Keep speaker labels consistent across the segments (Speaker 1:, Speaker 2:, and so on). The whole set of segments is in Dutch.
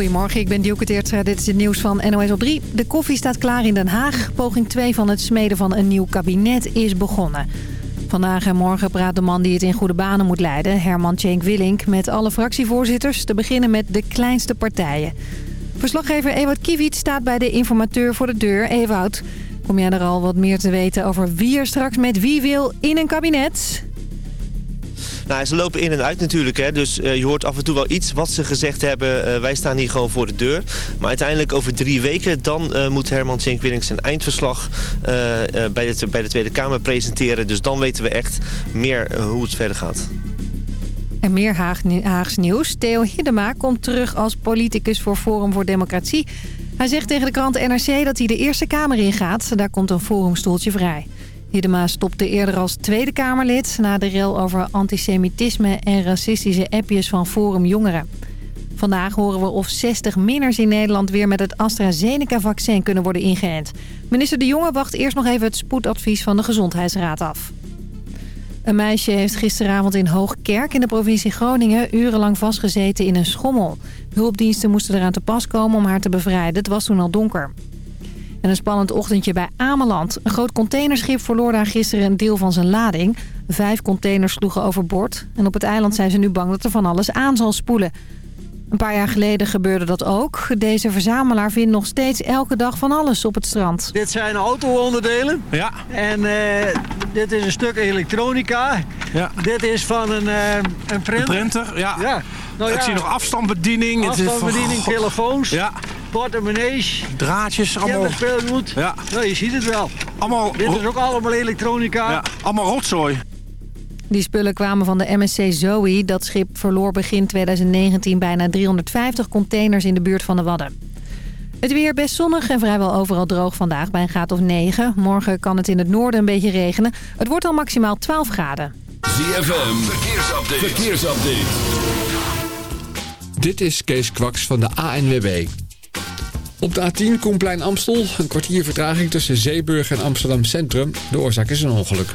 Speaker 1: Goedemorgen, ik ben Dielke Teertstra. Dit is het nieuws van NOS op 3. De koffie staat klaar in Den Haag. Poging 2 van het smeden van een nieuw kabinet is begonnen. Vandaag en morgen praat de man die het in goede banen moet leiden... Herman Tjenk Willink met alle fractievoorzitters... te beginnen met de kleinste partijen. Verslaggever Ewout Kiewit staat bij de informateur voor de deur. Ewout, kom jij er al wat meer te weten over wie er straks met wie wil in een kabinet?
Speaker 2: Nou, ze lopen in en uit natuurlijk. Hè. Dus uh, je hoort af en toe wel iets wat ze gezegd hebben. Uh, wij staan hier gewoon voor de deur. Maar uiteindelijk over drie weken... dan uh, moet Herman Tjenk Willink zijn eindverslag bij, de, bij de Tweede Kamer presenteren. Dus dan weten we echt meer hoe het verder gaat.
Speaker 1: En meer Haag, Haags nieuws. Theo Hiddema komt terug als politicus voor Forum voor Democratie. Hij zegt tegen de krant NRC dat hij de Eerste Kamer ingaat. Daar komt een forumstoeltje vrij. Hiddema stopte eerder als Tweede Kamerlid... na de rel over antisemitisme en racistische appjes van Forum Jongeren. Vandaag horen we of 60 minners in Nederland weer met het AstraZeneca-vaccin kunnen worden ingeënt. Minister De Jonge wacht eerst nog even het spoedadvies van de Gezondheidsraad af. Een meisje heeft gisteravond in Hoogkerk in de provincie Groningen urenlang vastgezeten in een schommel. Hulpdiensten moesten eraan te pas komen om haar te bevrijden. Het was toen al donker. En een spannend ochtendje bij Ameland. Een groot containerschip verloor daar gisteren een deel van zijn lading. Vijf containers sloegen overboord. En op het eiland zijn ze nu bang dat er van alles aan zal spoelen. Een paar jaar geleden gebeurde dat ook. Deze verzamelaar vindt nog steeds elke dag van alles op het strand.
Speaker 3: Dit zijn auto-onderdelen.
Speaker 4: Ja.
Speaker 3: En uh, dit is een stuk elektronica.
Speaker 4: Ja.
Speaker 3: Dit is van een, uh, een printer.
Speaker 4: Een printer, ja.
Speaker 3: ja.
Speaker 4: Nou, Ik zie nog afstandsbediening.
Speaker 3: Afstandsbediening,
Speaker 4: van...
Speaker 3: telefoons.
Speaker 4: Ja
Speaker 3: portemonnees.
Speaker 4: Draadjes, allemaal.
Speaker 3: Kinderspeelgoed.
Speaker 4: Ja.
Speaker 3: Nou, je ziet het wel.
Speaker 4: Allemaal...
Speaker 3: Dit is ook allemaal elektronica.
Speaker 4: Ja, allemaal rotzooi.
Speaker 1: Die spullen kwamen van de MSC Zoe. Dat schip verloor begin 2019 bijna 350 containers in de buurt van de Wadden. Het weer best zonnig en vrijwel overal droog vandaag bij een graad of 9. Morgen kan het in het noorden een beetje regenen. Het wordt al maximaal 12 graden.
Speaker 5: ZFM, verkeersupdate. verkeersupdate.
Speaker 6: Dit is Kees Kwaks van de ANWB. Op de A10 Koenplein Amstel, een kwartier vertraging tussen Zeeburg en Amsterdam Centrum. De oorzaak is een ongeluk.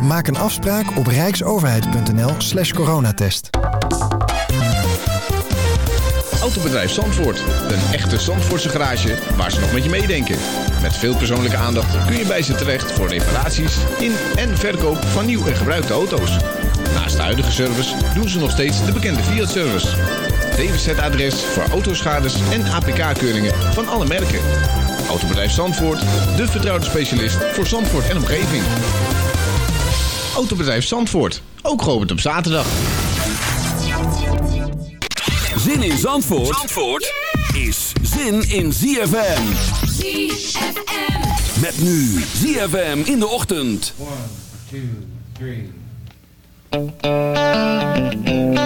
Speaker 7: Maak een afspraak op rijksoverheid.nl slash coronatest.
Speaker 8: Autobedrijf Zandvoort. Een echte Zandvoortse garage waar ze nog met je meedenken. Met veel persoonlijke aandacht kun je bij ze terecht voor reparaties in en verkoop van nieuw en gebruikte auto's. Naast de huidige service doen ze nog steeds de bekende Fiat-service. DWZ-adres voor autoschades en APK-keuringen van alle merken. Autobedrijf Zandvoort, de vertrouwde specialist voor Zandvoort en omgeving. Autobedrijf Zandvoort, ook geopend op zaterdag.
Speaker 5: Zin in Zandvoort, Zandvoort is zin in ZFM.
Speaker 9: ZFM.
Speaker 5: Met nu ZFM in de ochtend.
Speaker 10: 1, 2, 3.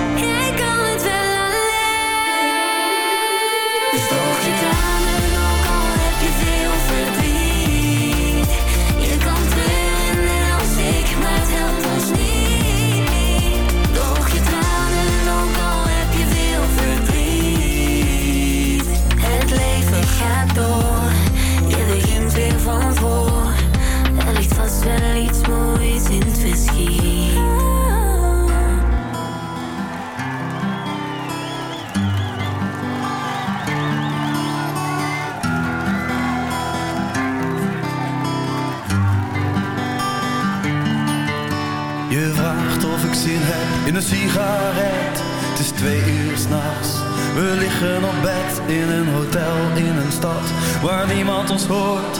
Speaker 11: Van voor. Er ligt vast wel iets moois in het verschiet.
Speaker 12: Je vraagt of ik zin heb in een sigaret. Het is twee uur s'nachts. We liggen op bed in een hotel in een stad waar niemand ons hoort,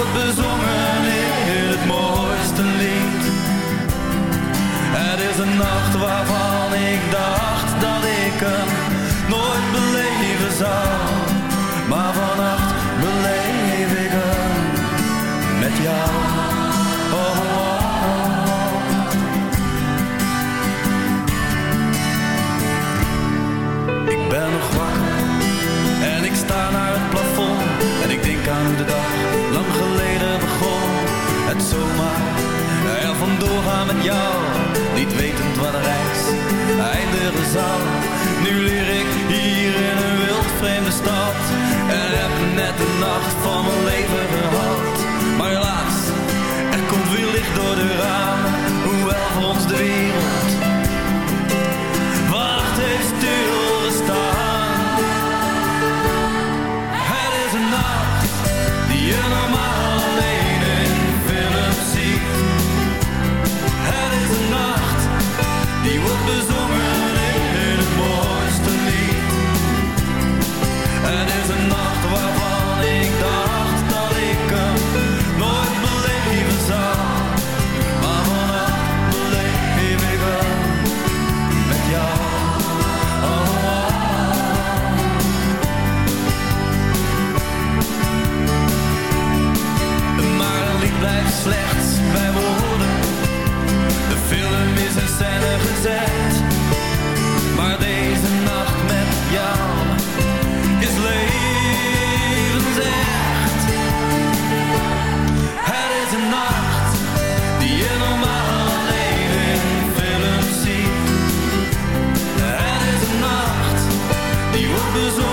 Speaker 12: wordt bezongen in het mooiste lied. Het is een nacht waarvan ik dacht dat ik hem nooit beleven zou. Er vandoor gaan met jou, niet wetend wat de reis eindigen zal. Nu leer ik hier in een wild vreemde stad en heb net de nacht van mijn leven gezet. Maar deze nacht met jou is levensecht. Het is een nacht die je normaal alleen in films ziet. Het is een nacht die wordt bezongen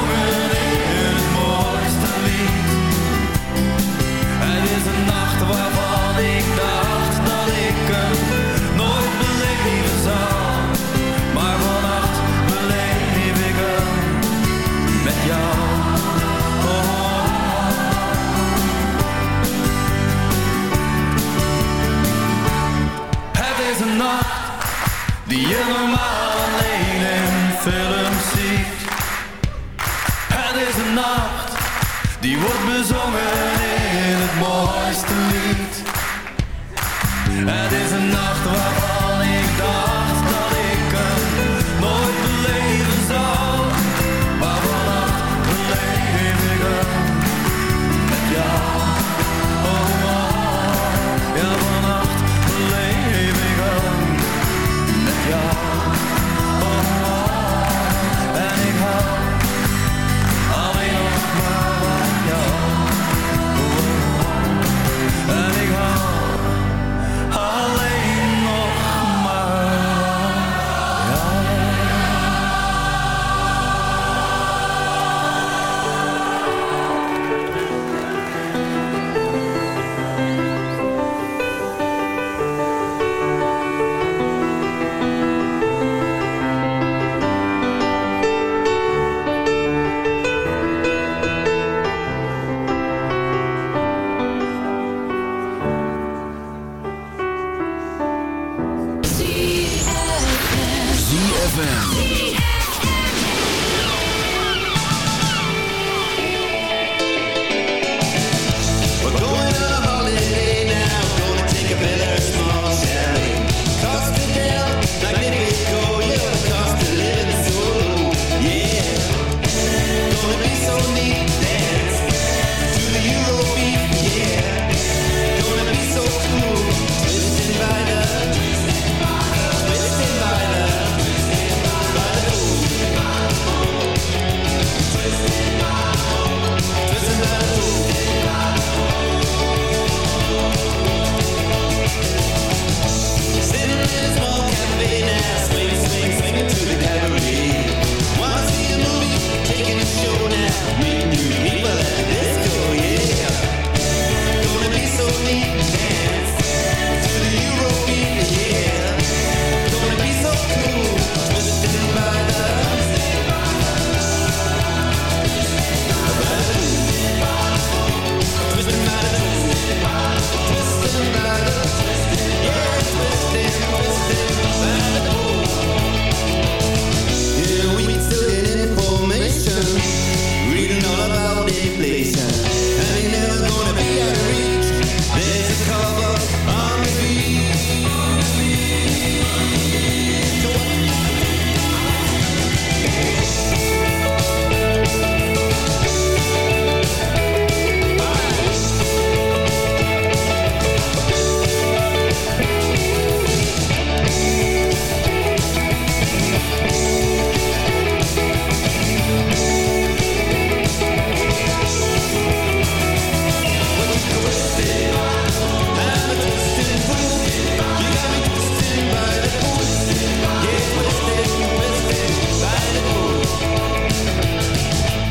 Speaker 12: die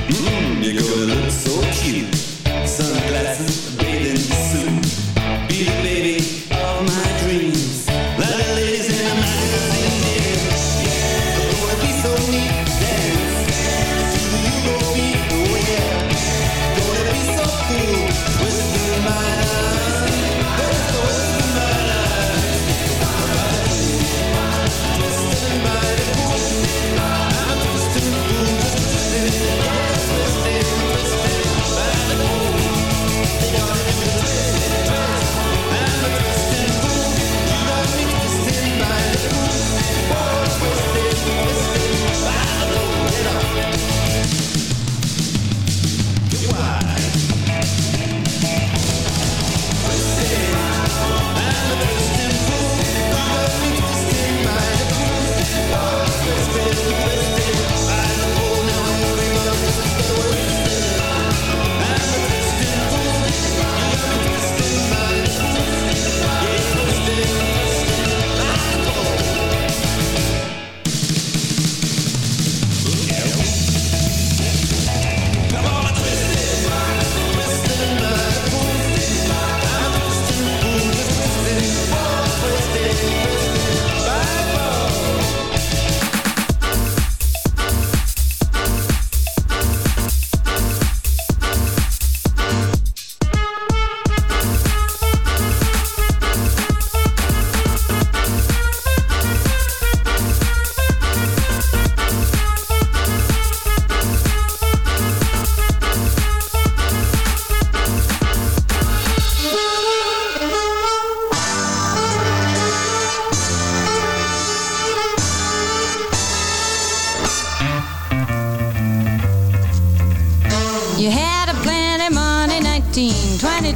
Speaker 10: Mmm, you're gonna look so cute. Sunglasses,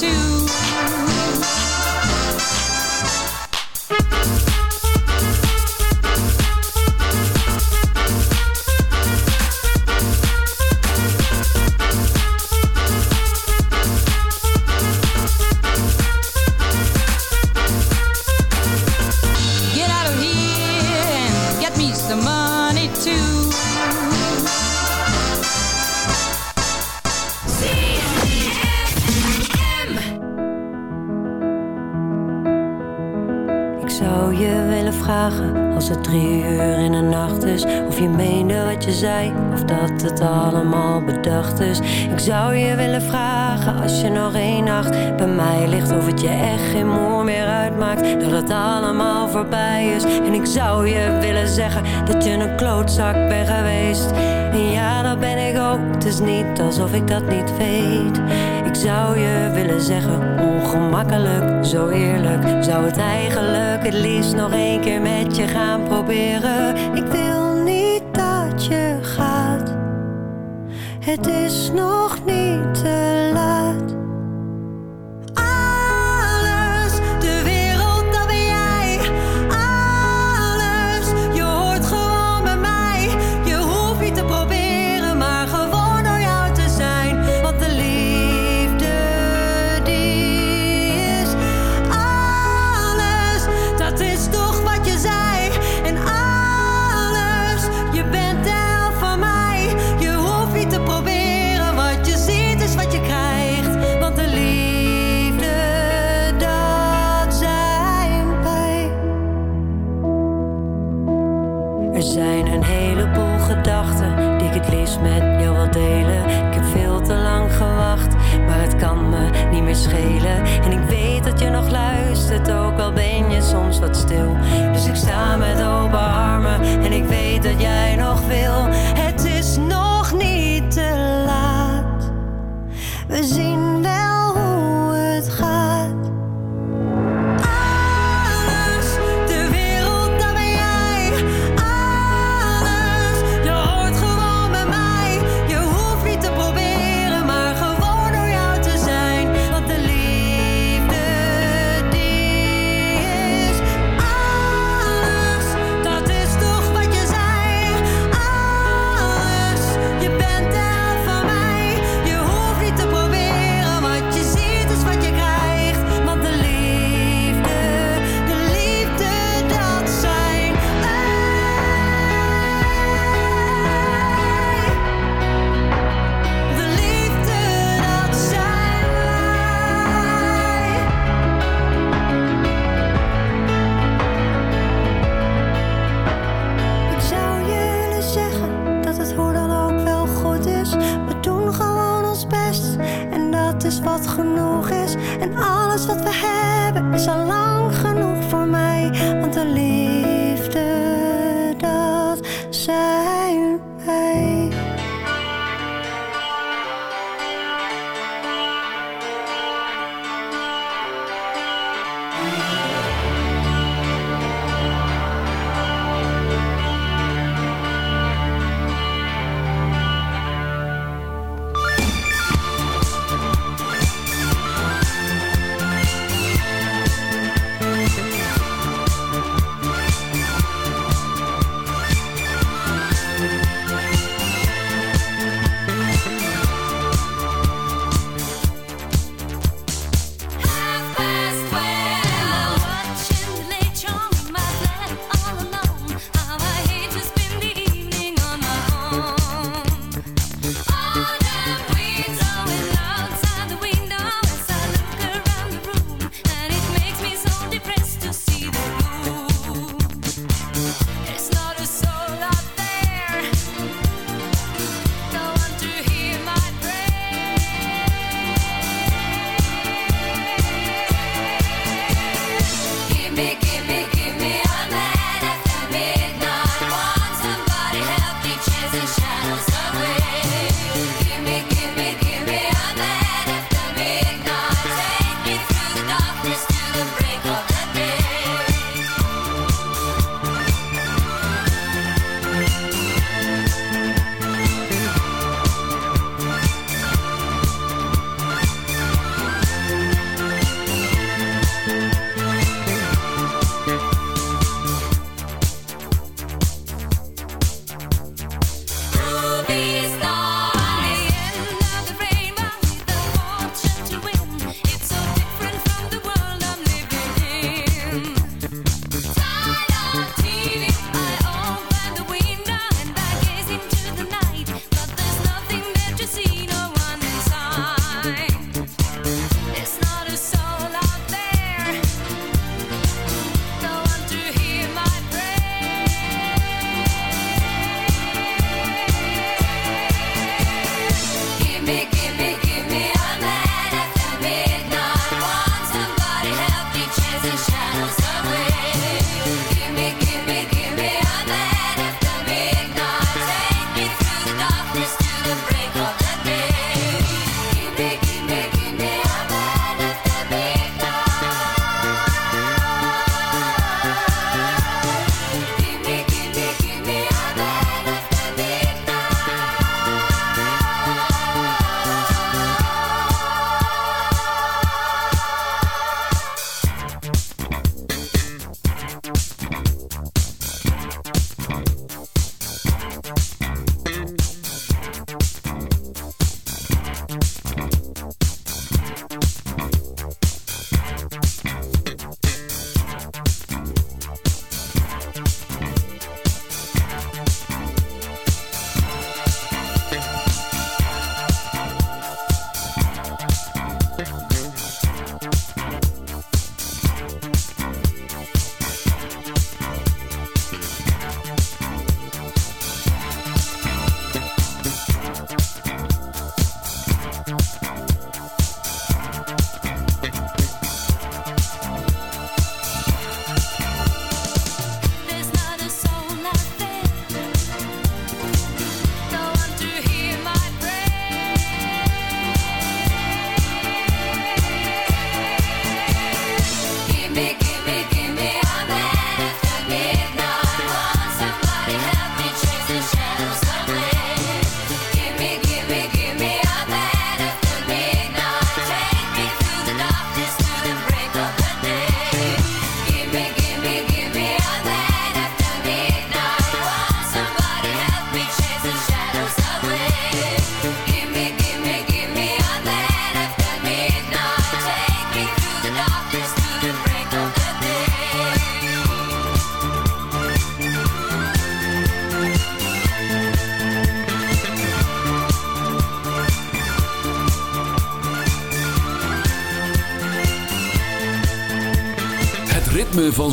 Speaker 13: to dat je echt geen moer meer uitmaakt. Dat het allemaal voorbij is. En ik zou je willen zeggen dat je een klootzak bent geweest. En ja, dat ben ik ook, het is niet alsof ik dat niet weet. Ik zou je willen zeggen, ongemakkelijk, zo eerlijk. Zou het eigenlijk het liefst nog een keer met je gaan proberen? Ik wil niet dat je gaat. Het is nog niet te laat. zijn een heleboel gedachten die ik het liefst met jou wil delen. Ik heb veel te lang gewacht, maar het kan me niet meer schelen. En ik weet dat je nog luistert, ook al ben je soms wat stil. Dus ik sta met open armen en ik weet dat jij nog wil. En alles wat we hebben is al lang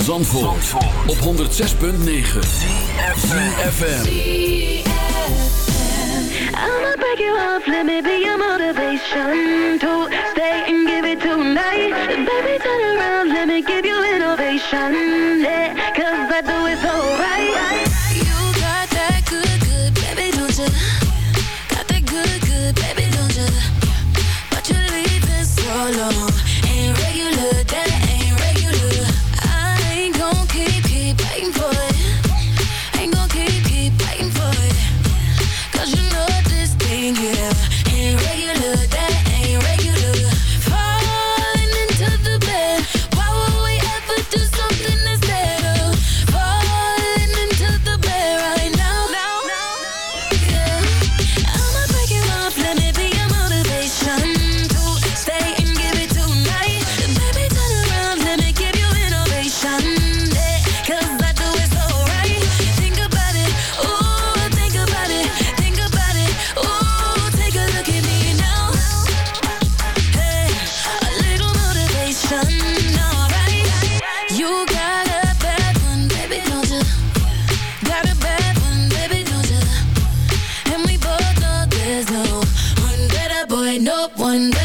Speaker 5: Zandvoort, Zandvoort. op 106.9 FM
Speaker 11: I'ma break you off, let me be your motivation To stay and give it tonight. Baby turn around, let me give you innovation. Yeah, cause I do it so right
Speaker 14: up one
Speaker 15: day.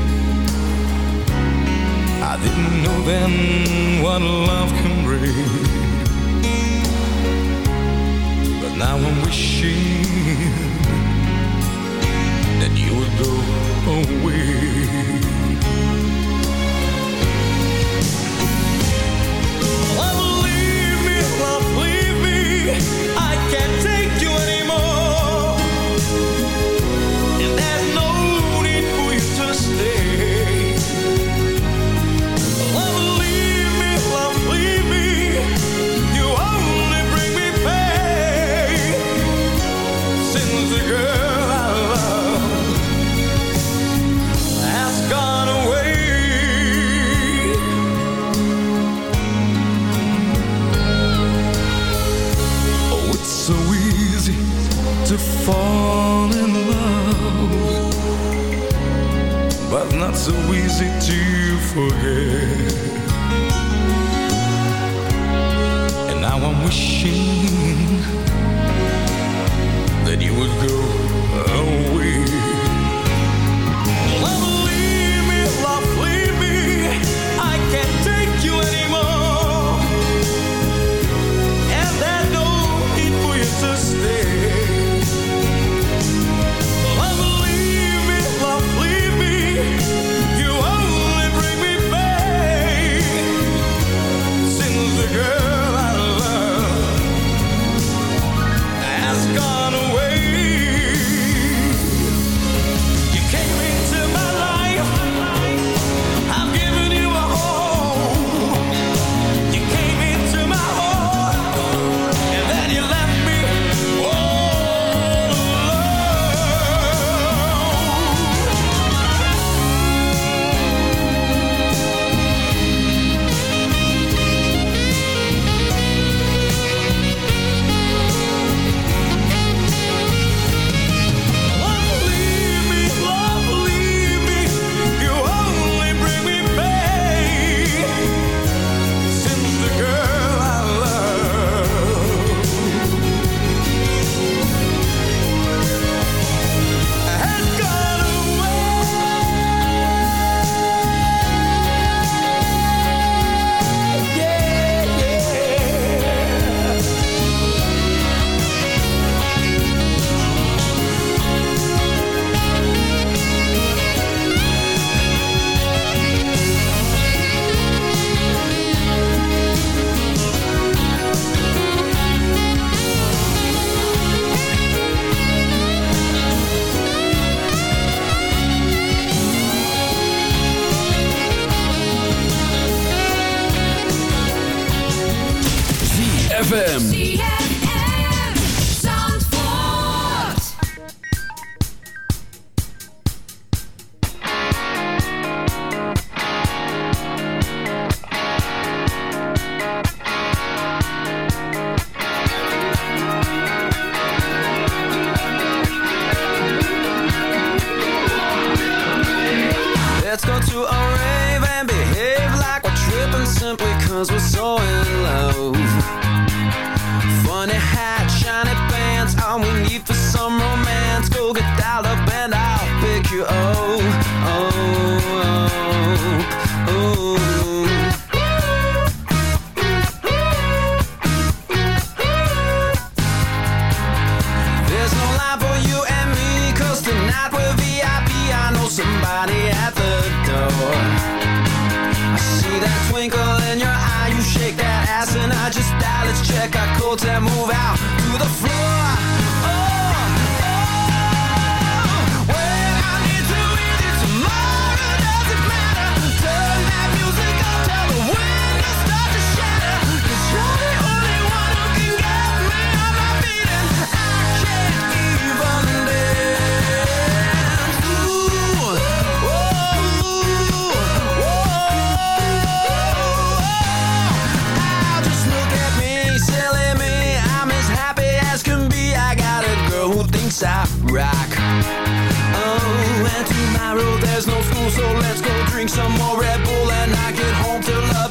Speaker 12: didn't know then what love can bring. But now I'm wishing
Speaker 16: twinkle in your eye You shake that ass and I just die. Let's check our codes and move out to the floor. world, there's no school, so let's go drink some more Red Bull and I get home till love